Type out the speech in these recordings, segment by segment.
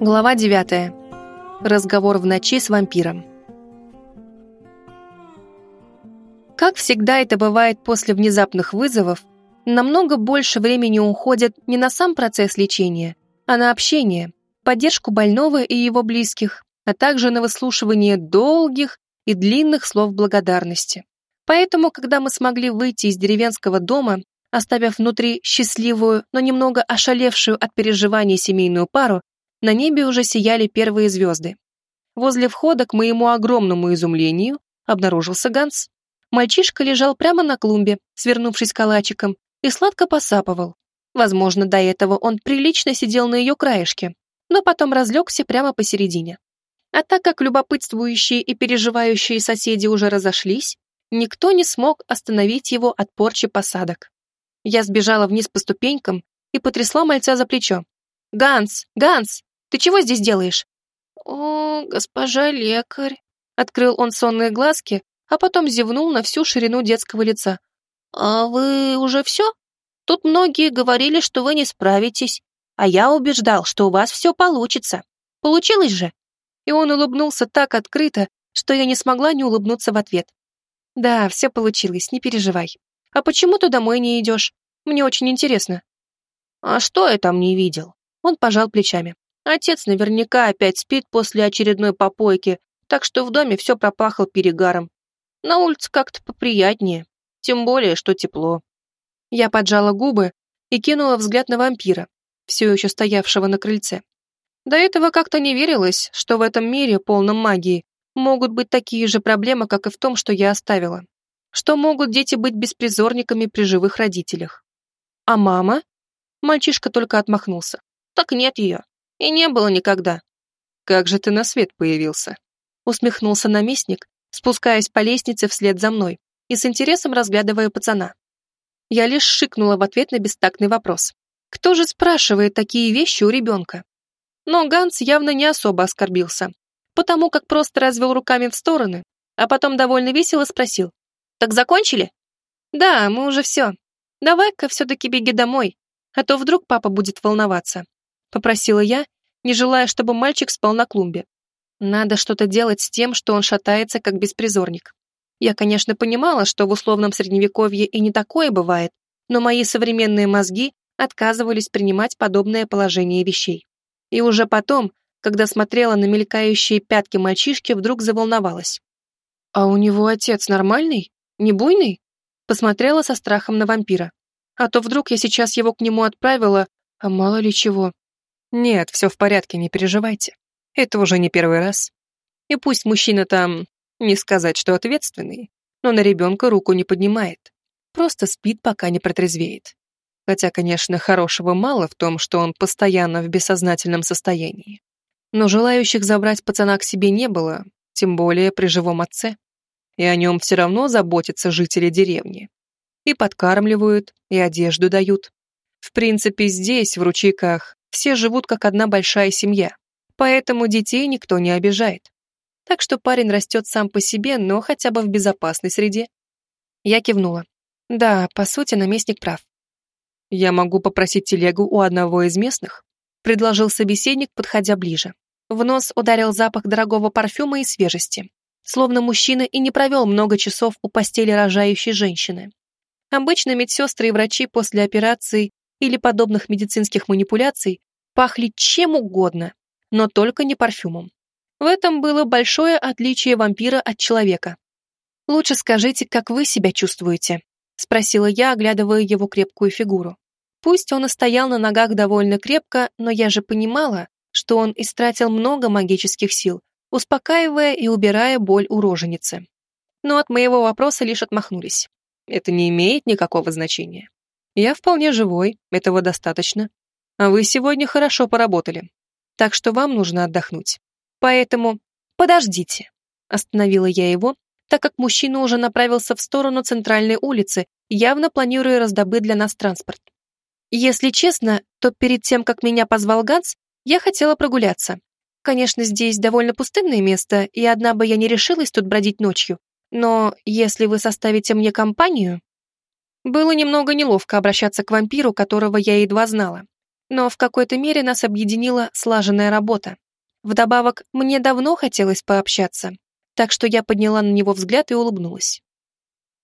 Глава 9. Разговор в ночи с вампиром. Как всегда это бывает после внезапных вызовов, намного больше времени уходит не на сам процесс лечения, а на общение, поддержку больного и его близких, а также на выслушивание долгих и длинных слов благодарности. Поэтому, когда мы смогли выйти из деревенского дома, оставив внутри счастливую, но немного ошалевшую от переживаний семейную пару, на небе уже сияли первые звезды. Возле входа, к моему огромному изумлению, обнаружился Ганс. Мальчишка лежал прямо на клумбе, свернувшись калачиком, и сладко посапывал. Возможно, до этого он прилично сидел на ее краешке, но потом разлегся прямо посередине. А так как любопытствующие и переживающие соседи уже разошлись, никто не смог остановить его от порчи посадок. Я сбежала вниз по ступенькам и потрясла мальца за плечо. «Ганс! Ганс! Ты чего здесь делаешь?» «О, госпожа лекарь!» Открыл он сонные глазки, а потом зевнул на всю ширину детского лица. «А вы уже все? Тут многие говорили, что вы не справитесь, а я убеждал, что у вас все получится. Получилось же?» И он улыбнулся так открыто, что я не смогла не улыбнуться в ответ. «Да, все получилось, не переживай. А почему ты домой не идешь? Мне очень интересно». «А что я там не видел?» Он пожал плечами. Отец наверняка опять спит после очередной попойки, так что в доме все пропахло перегаром. На улице как-то поприятнее, тем более, что тепло. Я поджала губы и кинула взгляд на вампира, все еще стоявшего на крыльце. До этого как-то не верилось, что в этом мире, полном магии, могут быть такие же проблемы, как и в том, что я оставила. Что могут дети быть беспризорниками при живых родителях. А мама? Мальчишка только отмахнулся. Так нет ее. И не было никогда. Как же ты на свет появился? Усмехнулся наместник, спускаясь по лестнице вслед за мной и с интересом разглядывая пацана. Я лишь шикнула в ответ на бестактный вопрос. Кто же спрашивает такие вещи у ребенка? Но Ганс явно не особо оскорбился, потому как просто развел руками в стороны, а потом довольно весело спросил. «Так закончили?» «Да, мы уже все. Давай-ка все-таки беги домой, а то вдруг папа будет волноваться. — попросила я, не желая, чтобы мальчик спал на клумбе. Надо что-то делать с тем, что он шатается, как беспризорник. Я, конечно, понимала, что в условном средневековье и не такое бывает, но мои современные мозги отказывались принимать подобное положение вещей. И уже потом, когда смотрела на мелькающие пятки мальчишки, вдруг заволновалась. «А у него отец нормальный? Не буйный?» Посмотрела со страхом на вампира. А то вдруг я сейчас его к нему отправила, а мало ли чего. Нет, все в порядке, не переживайте. Это уже не первый раз. И пусть мужчина там, не сказать, что ответственный, но на ребенка руку не поднимает. Просто спит, пока не протрезвеет. Хотя, конечно, хорошего мало в том, что он постоянно в бессознательном состоянии. Но желающих забрать пацана к себе не было, тем более при живом отце. И о нем все равно заботятся жители деревни. И подкармливают, и одежду дают. В принципе, здесь, в ручейках, все живут как одна большая семья, поэтому детей никто не обижает. Так что парень растет сам по себе, но хотя бы в безопасной среде. Я кивнула. Да, по сути, наместник прав. Я могу попросить телегу у одного из местных, предложил собеседник, подходя ближе. В нос ударил запах дорогого парфюма и свежести, словно мужчина и не провел много часов у постели рожающей женщины. Обычно медсестры и врачи после операции или подобных медицинских манипуляций пахли чем угодно, но только не парфюмом. В этом было большое отличие вампира от человека. «Лучше скажите, как вы себя чувствуете?» — спросила я, оглядывая его крепкую фигуру. Пусть он и стоял на ногах довольно крепко, но я же понимала, что он истратил много магических сил, успокаивая и убирая боль у роженицы. Но от моего вопроса лишь отмахнулись. Это не имеет никакого значения. Я вполне живой, этого достаточно. А вы сегодня хорошо поработали. Так что вам нужно отдохнуть. Поэтому подождите. Остановила я его, так как мужчина уже направился в сторону центральной улицы, явно планируя раздобыть для нас транспорт. Если честно, то перед тем, как меня позвал Ганс, я хотела прогуляться. Конечно, здесь довольно пустынное место, и одна бы я не решилась тут бродить ночью. Но если вы составите мне компанию... Было немного неловко обращаться к вампиру, которого я едва знала. но в какой-то мере нас объединила слаженная работа. Вдобавок, мне давно хотелось пообщаться, так что я подняла на него взгляд и улыбнулась.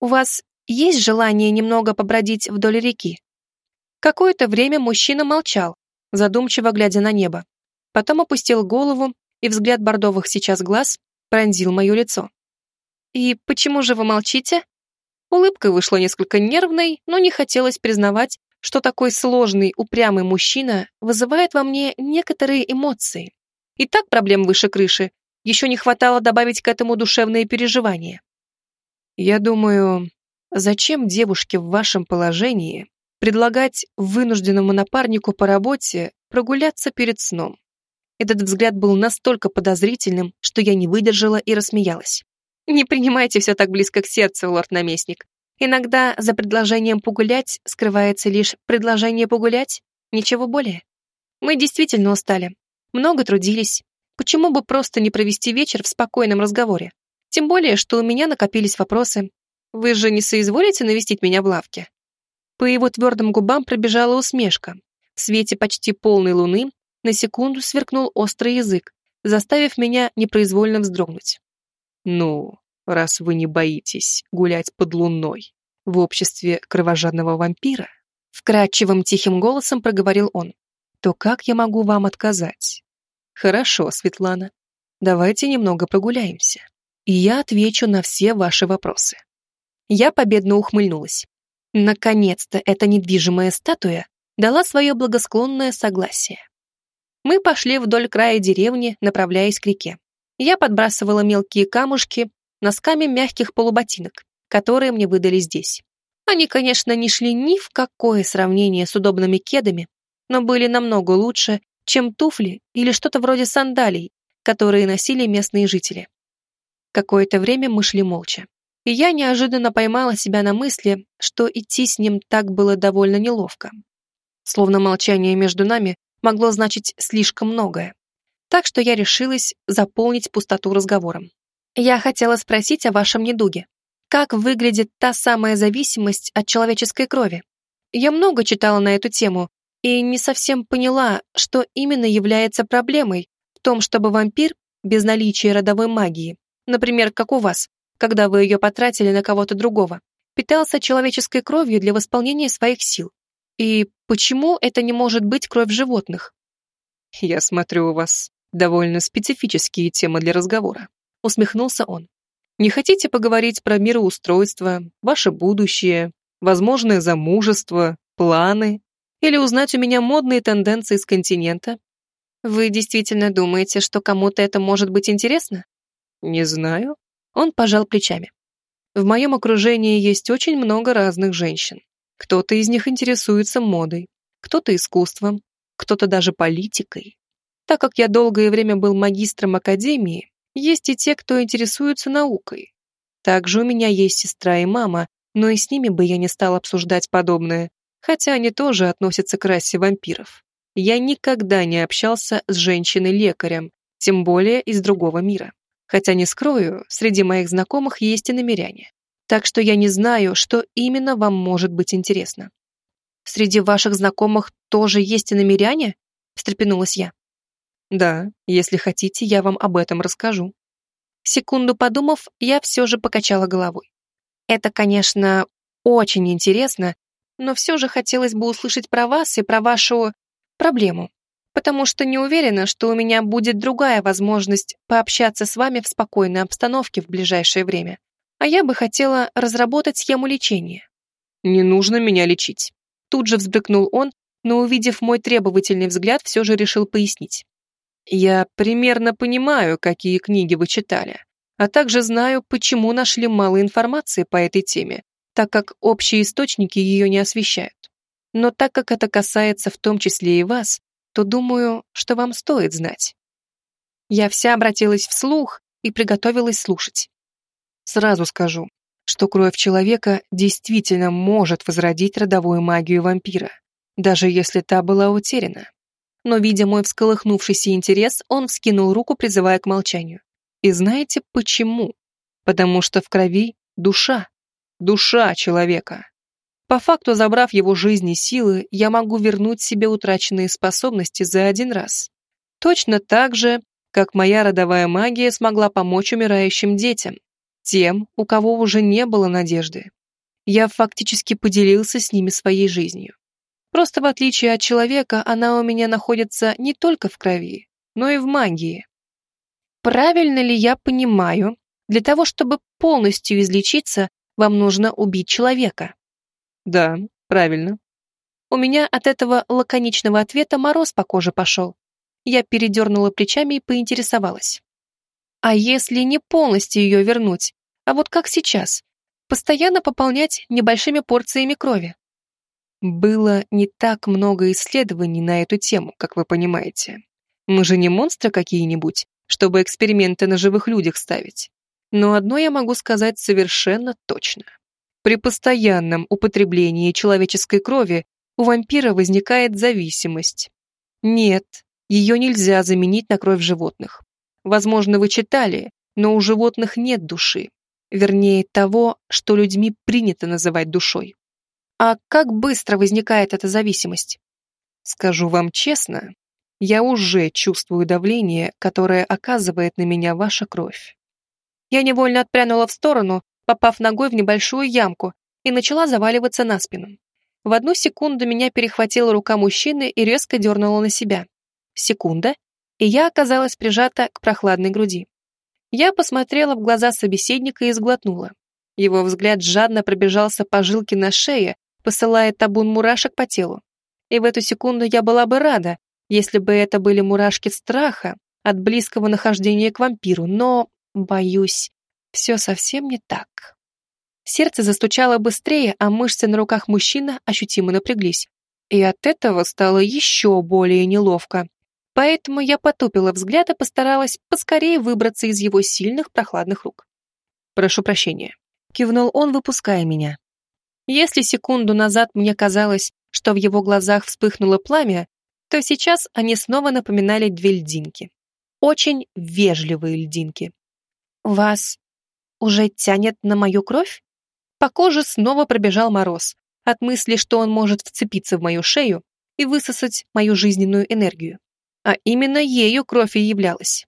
«У вас есть желание немного побродить вдоль реки?» Какое-то время мужчина молчал, задумчиво глядя на небо. Потом опустил голову, и взгляд бордовых сейчас глаз пронзил мое лицо. «И почему же вы молчите?» Улыбка вышла несколько нервной, но не хотелось признавать, что такой сложный, упрямый мужчина вызывает во мне некоторые эмоции. И так проблем выше крыши, еще не хватало добавить к этому душевные переживания. Я думаю, зачем девушке в вашем положении предлагать вынужденному напарнику по работе прогуляться перед сном? Этот взгляд был настолько подозрительным, что я не выдержала и рассмеялась. Не принимайте все так близко к сердцу, лорд-наместник. Иногда за предложением погулять скрывается лишь предложение погулять, ничего более. Мы действительно устали, много трудились. Почему бы просто не провести вечер в спокойном разговоре? Тем более, что у меня накопились вопросы. Вы же не соизволите навестить меня в лавке? По его твердым губам пробежала усмешка. В свете почти полной луны на секунду сверкнул острый язык, заставив меня непроизвольно вздрогнуть. «Ну, раз вы не боитесь гулять под луной в обществе кровожадного вампира, вкрадчивым тихим голосом проговорил он, то как я могу вам отказать? Хорошо, Светлана, давайте немного прогуляемся, и я отвечу на все ваши вопросы. Я победно ухмыльнулась. Наконец-то эта недвижимая статуя дала свое благосклонное согласие. Мы пошли вдоль края деревни, направляясь к реке. Я подбрасывала мелкие камушки носками мягких полуботинок, которые мне выдали здесь. Они, конечно, не шли ни в какое сравнение с удобными кедами, но были намного лучше, чем туфли или что-то вроде сандалий, которые носили местные жители. Какое-то время мы шли молча, и я неожиданно поймала себя на мысли, что идти с ним так было довольно неловко. Словно молчание между нами могло значить слишком многое. Так что я решилась заполнить пустоту разговором. Я хотела спросить о вашем недуге. Как выглядит та самая зависимость от человеческой крови? Я много читала на эту тему и не совсем поняла, что именно является проблемой в том, чтобы вампир без наличия родовой магии, например, как у вас, когда вы ее потратили на кого-то другого, питался человеческой кровью для восполнения своих сил. И почему это не может быть кровь животных? Я смотрю, у вас довольно специфические темы для разговора, усмехнулся он. Не хотите поговорить про мироустройство, ваше будущее, возможное замужество, планы или узнать у меня модные тенденции с континента? Вы действительно думаете, что кому-то это может быть интересно? Не знаю. Он пожал плечами. В моем окружении есть очень много разных женщин. Кто-то из них интересуется модой, кто-то искусством, кто-то даже политикой. Так как я долгое время был магистром академии, есть и те, кто интересуется наукой. Также у меня есть сестра и мама, но и с ними бы я не стал обсуждать подобное, хотя они тоже относятся к расе вампиров. Я никогда не общался с женщиной-лекарем, тем более из другого мира. Хотя не скрою, среди моих знакомых есть и намеряне. Так что я не знаю, что именно вам может быть интересно. Среди ваших знакомых тоже есть и намеряне? встрепенулась я. Да, если хотите, я вам об этом расскажу. Секунду подумав, я все же покачала головой. Это, конечно, очень интересно, но все же хотелось бы услышать про вас и про вашу проблему, потому что не уверена, что у меня будет другая возможность пообщаться с вами в спокойной обстановке в ближайшее время. А я бы хотела разработать схему лечения. Не нужно меня лечить. Тут же взбрыкнул он, но, увидев мой требовательный взгляд, все же решил пояснить. Я примерно понимаю, какие книги вы читали, а также знаю, почему нашли мало информации по этой теме, так как общие источники ее не освещают. Но так как это касается в том числе и вас, то думаю, что вам стоит знать. Я вся обратилась вслух и приготовилась слушать. Сразу скажу, что кровь человека действительно может возродить родовую магию вампира, даже если та была утеряна. Но, видя мой всколыхнувшийся интерес, он вскинул руку, призывая к молчанию. И знаете почему? Потому что в крови душа душа человека. По факту, забрав его жизнь и силы, я могу вернуть себе утраченные способности за один раз. Точно так же, как моя родовая магия смогла помочь умирающим детям, тем, у кого уже не было надежды. Я фактически поделился с ними своей жизнью. Просто в отличие от человека, она у меня находится не только в крови, но и в магии. Правильно ли я понимаю, для того, чтобы полностью излечиться, вам нужно убить человека? Да, правильно. У меня от этого лаконичного ответа мороз по коже пошел. Я передернула плечами и поинтересовалась. А если не полностью ее вернуть, а вот как сейчас, постоянно пополнять небольшими порциями крови? Было не так много исследований на эту тему, как вы понимаете. Мы же не монстры какие-нибудь, чтобы эксперименты на живых людях ставить. Но одно я могу сказать совершенно точно. При постоянном употреблении человеческой крови у вампира возникает зависимость. Нет, ее нельзя заменить на кровь животных. Возможно, вы читали, но у животных нет души. Вернее, того, что людьми принято называть душой. А как быстро возникает эта зависимость? Скажу вам честно, я уже чувствую давление, которое оказывает на меня ваша кровь. Я невольно отпрянула в сторону, попав ногой в небольшую ямку, и начала заваливаться на спину. В одну секунду меня перехватила рука мужчины и резко дернула на себя. Секунда, и я оказалась прижата к прохладной груди. Я посмотрела в глаза собеседника и сглотнула. Его взгляд жадно пробежался по жилке на шее, посылая табун мурашек по телу. И в эту секунду я была бы рада, если бы это были мурашки страха от близкого нахождения к вампиру, но, боюсь, все совсем не так. Сердце застучало быстрее, а мышцы на руках мужчины ощутимо напряглись. И от этого стало еще более неловко. Поэтому я потупила взгляд и постаралась поскорее выбраться из его сильных прохладных рук. «Прошу прощения», — кивнул он, выпуская меня. Если секунду назад мне казалось, что в его глазах вспыхнуло пламя, то сейчас они снова напоминали две льдинки. Очень вежливые льдинки. «Вас уже тянет на мою кровь?» По коже снова пробежал мороз от мысли, что он может вцепиться в мою шею и высосать мою жизненную энергию. А именно ею кровь и являлась.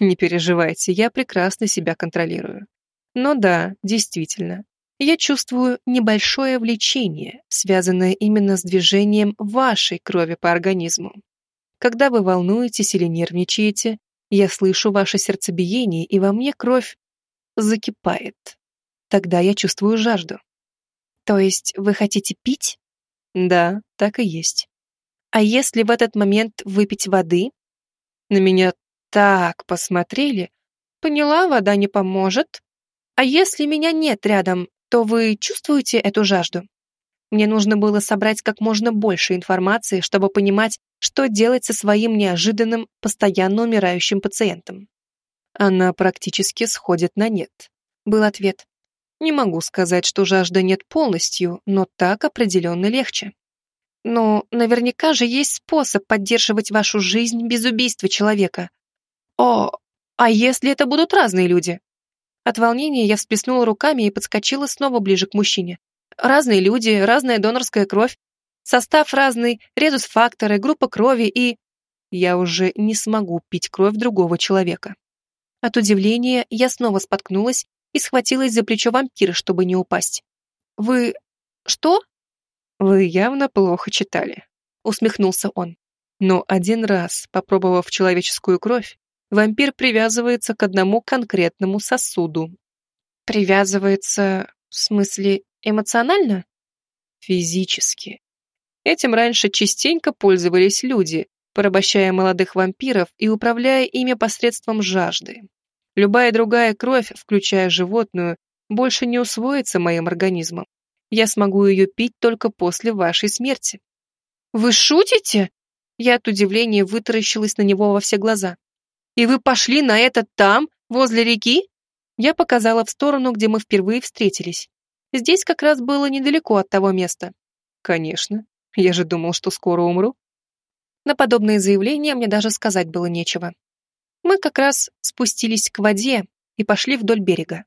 Не переживайте, я прекрасно себя контролирую. Но да, действительно, я чувствую небольшое влечение, связанное именно с движением вашей крови по организму. Когда вы волнуетесь или нервничаете, я слышу ваше сердцебиение, и во мне кровь закипает. Тогда я чувствую жажду. То есть вы хотите пить? Да, так и есть. А если в этот момент выпить воды? На меня так посмотрели. Поняла, вода не поможет. А если меня нет рядом, то вы чувствуете эту жажду? Мне нужно было собрать как можно больше информации, чтобы понимать, что делать со своим неожиданным, постоянно умирающим пациентом. Она практически сходит на нет, был ответ. Не могу сказать, что жажда нет полностью, но так определенно легче. Но наверняка же есть способ поддерживать вашу жизнь без убийства человека. О, а если это будут разные люди? От волнения я всплеснула руками и подскочила снова ближе к мужчине. Разные люди, разная донорская кровь, состав разный, резус-факторы, группа крови и... Я уже не смогу пить кровь другого человека. От удивления я снова споткнулась и схватилась за плечо вампира, чтобы не упасть. «Вы... что?» «Вы явно плохо читали», — усмехнулся он. «Но один раз, попробовав человеческую кровь, вампир привязывается к одному конкретному сосуду». «Привязывается... в смысле эмоционально?» «Физически. Этим раньше частенько пользовались люди, порабощая молодых вампиров и управляя ими посредством жажды. Любая другая кровь, включая животную, больше не усвоится моим организмом. Я смогу ее пить только после вашей смерти. Вы шутите? Я от удивления вытаращилась на него во все глаза. И вы пошли на это там, возле реки? Я показала в сторону, где мы впервые встретились. Здесь как раз было недалеко от того места. Конечно. Я же думал, что скоро умру. На подобные заявления мне даже сказать было нечего. Мы как раз спустились к воде и пошли вдоль берега.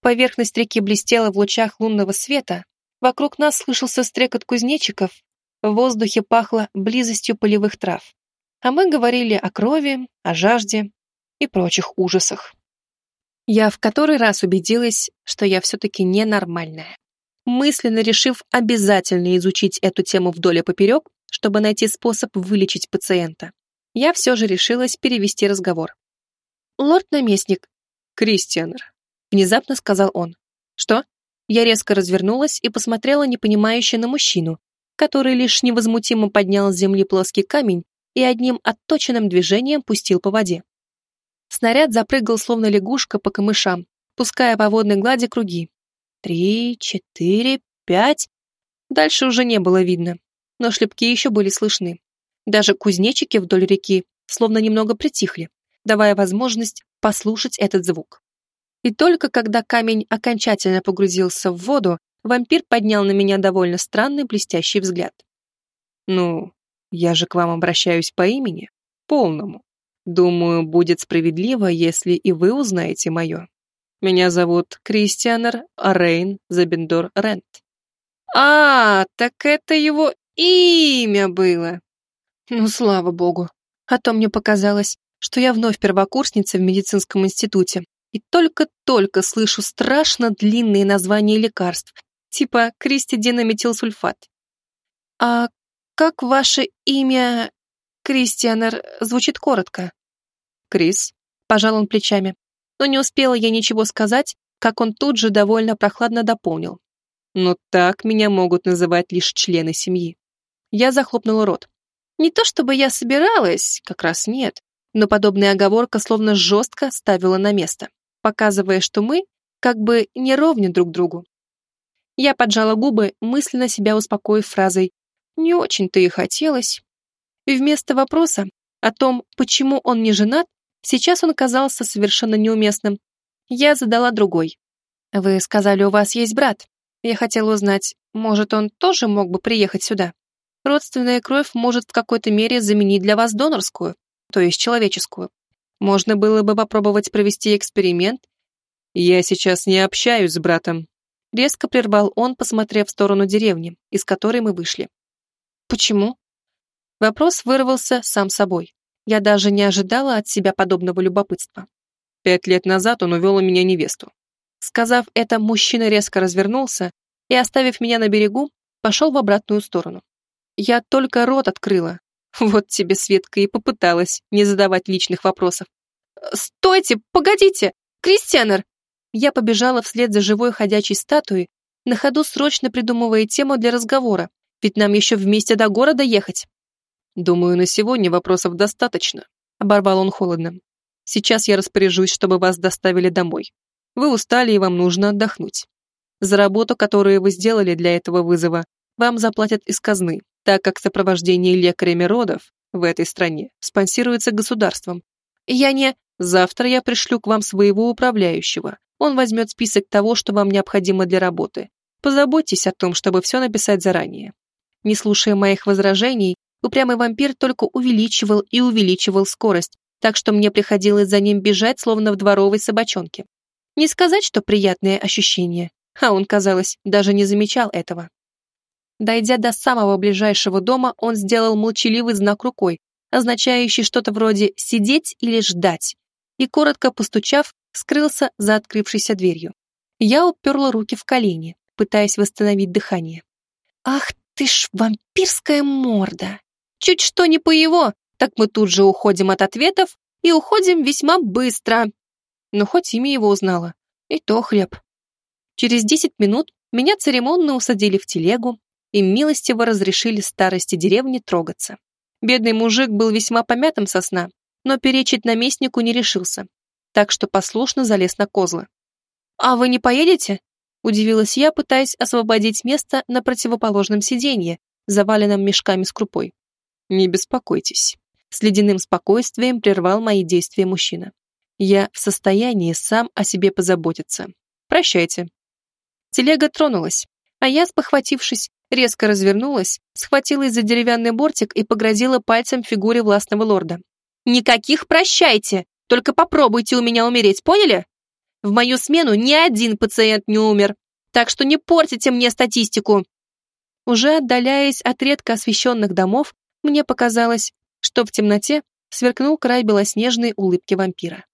Поверхность реки блестела в лучах лунного света, Вокруг нас слышался стрекот кузнечиков, в воздухе пахло близостью полевых трав. А мы говорили о крови, о жажде и прочих ужасах. Я в который раз убедилась, что я все-таки ненормальная. Мысленно решив обязательно изучить эту тему вдоль и поперек, чтобы найти способ вылечить пациента, я все же решилась перевести разговор. «Лорд-наместник, Кристианер», — внезапно сказал он. «Что?» Я резко развернулась и посмотрела непонимающе на мужчину, который лишь невозмутимо поднял с земли плоский камень и одним отточенным движением пустил по воде. Снаряд запрыгал, словно лягушка, по камышам, пуская по водной глади круги. Три, четыре, пять. Дальше уже не было видно, но шлепки еще были слышны. Даже кузнечики вдоль реки словно немного притихли, давая возможность послушать этот звук. И только когда камень окончательно погрузился в воду, вампир поднял на меня довольно странный блестящий взгляд. «Ну, я же к вам обращаюсь по имени, полному. Думаю, будет справедливо, если и вы узнаете мое. Меня зовут Кристианер Рейн Забендор Рент». «А, так это его имя было!» «Ну, слава богу. А то мне показалось, что я вновь первокурсница в медицинском институте, и только-только слышу страшно длинные названия лекарств, типа кристидинометилсульфат. «А как ваше имя, Кристианер, звучит коротко?» «Крис», — пожал он плечами. Но не успела я ничего сказать, как он тут же довольно прохладно дополнил. «Но так меня могут называть лишь члены семьи». Я захлопнула рот. Не то чтобы я собиралась, как раз нет, но подобная оговорка словно жестко ставила на место показывая, что мы как бы не ровня друг другу. Я поджала губы, мысленно себя успокоив фразой «не очень-то и хотелось». И вместо вопроса о том, почему он не женат, сейчас он казался совершенно неуместным, я задала другой. «Вы сказали, у вас есть брат. Я хотела узнать, может, он тоже мог бы приехать сюда? Родственная кровь может в какой-то мере заменить для вас донорскую, то есть человеческую. Можно было бы попробовать провести эксперимент. Я сейчас не общаюсь с братом. Резко прервал он, посмотрев в сторону деревни, из которой мы вышли. Почему? Вопрос вырвался сам собой. Я даже не ожидала от себя подобного любопытства. Пять лет назад он увел у меня невесту. Сказав это, мужчина резко развернулся и, оставив меня на берегу, пошел в обратную сторону. Я только рот открыла, вот тебе, Светка, и попыталась не задавать личных вопросов. «Стойте! Погодите! Кристианер!» Я побежала вслед за живой ходячей статуей, на ходу срочно придумывая тему для разговора, ведь нам еще вместе до города ехать. «Думаю, на сегодня вопросов достаточно», — оборвал он холодно. «Сейчас я распоряжусь, чтобы вас доставили домой. Вы устали, и вам нужно отдохнуть. За работу, которую вы сделали для этого вызова, вам заплатят из казны, так как сопровождение лекарями родов в этой стране спонсируется государством. Я не... Завтра я пришлю к вам своего управляющего. Он возьмет список того, что вам необходимо для работы. Позаботьтесь о том, чтобы все написать заранее. Не слушая моих возражений, упрямый вампир только увеличивал и увеличивал скорость, так что мне приходилось за ним бежать, словно в дворовой собачонке. Не сказать, что приятное ощущение, а он, казалось, даже не замечал этого. Дойдя до самого ближайшего дома, он сделал молчаливый знак рукой, означающий что-то вроде «сидеть» или «ждать», и, коротко постучав, скрылся за открывшейся дверью. Я уперла руки в колени, пытаясь восстановить дыхание. «Ах ты ж вампирская морда! Чуть что не по его, так мы тут же уходим от ответов и уходим весьма быстро!» Но хоть имя его узнала, и то хлеб. Через десять минут меня церемонно усадили в телегу, и милостиво разрешили старости деревни трогаться. Бедный мужик был весьма помятым со сна, но перечить наместнику не решился, так что послушно залез на козлы. «А вы не поедете?» – удивилась я, пытаясь освободить место на противоположном сиденье, заваленном мешками с крупой. «Не беспокойтесь», – с ледяным спокойствием прервал мои действия мужчина. «Я в состоянии сам о себе позаботиться. Прощайте». Телега тронулась, а я, спохватившись, резко развернулась, схватилась за деревянный бортик и погрозила пальцем фигуре властного лорда. «Никаких прощайте! Только попробуйте у меня умереть, поняли? В мою смену ни один пациент не умер. так что не портите мне статистику. Уже отдаляясь от редко освещенных домов, мне показалось, что в темноте сверкнул край белоснежной улыбки вампира.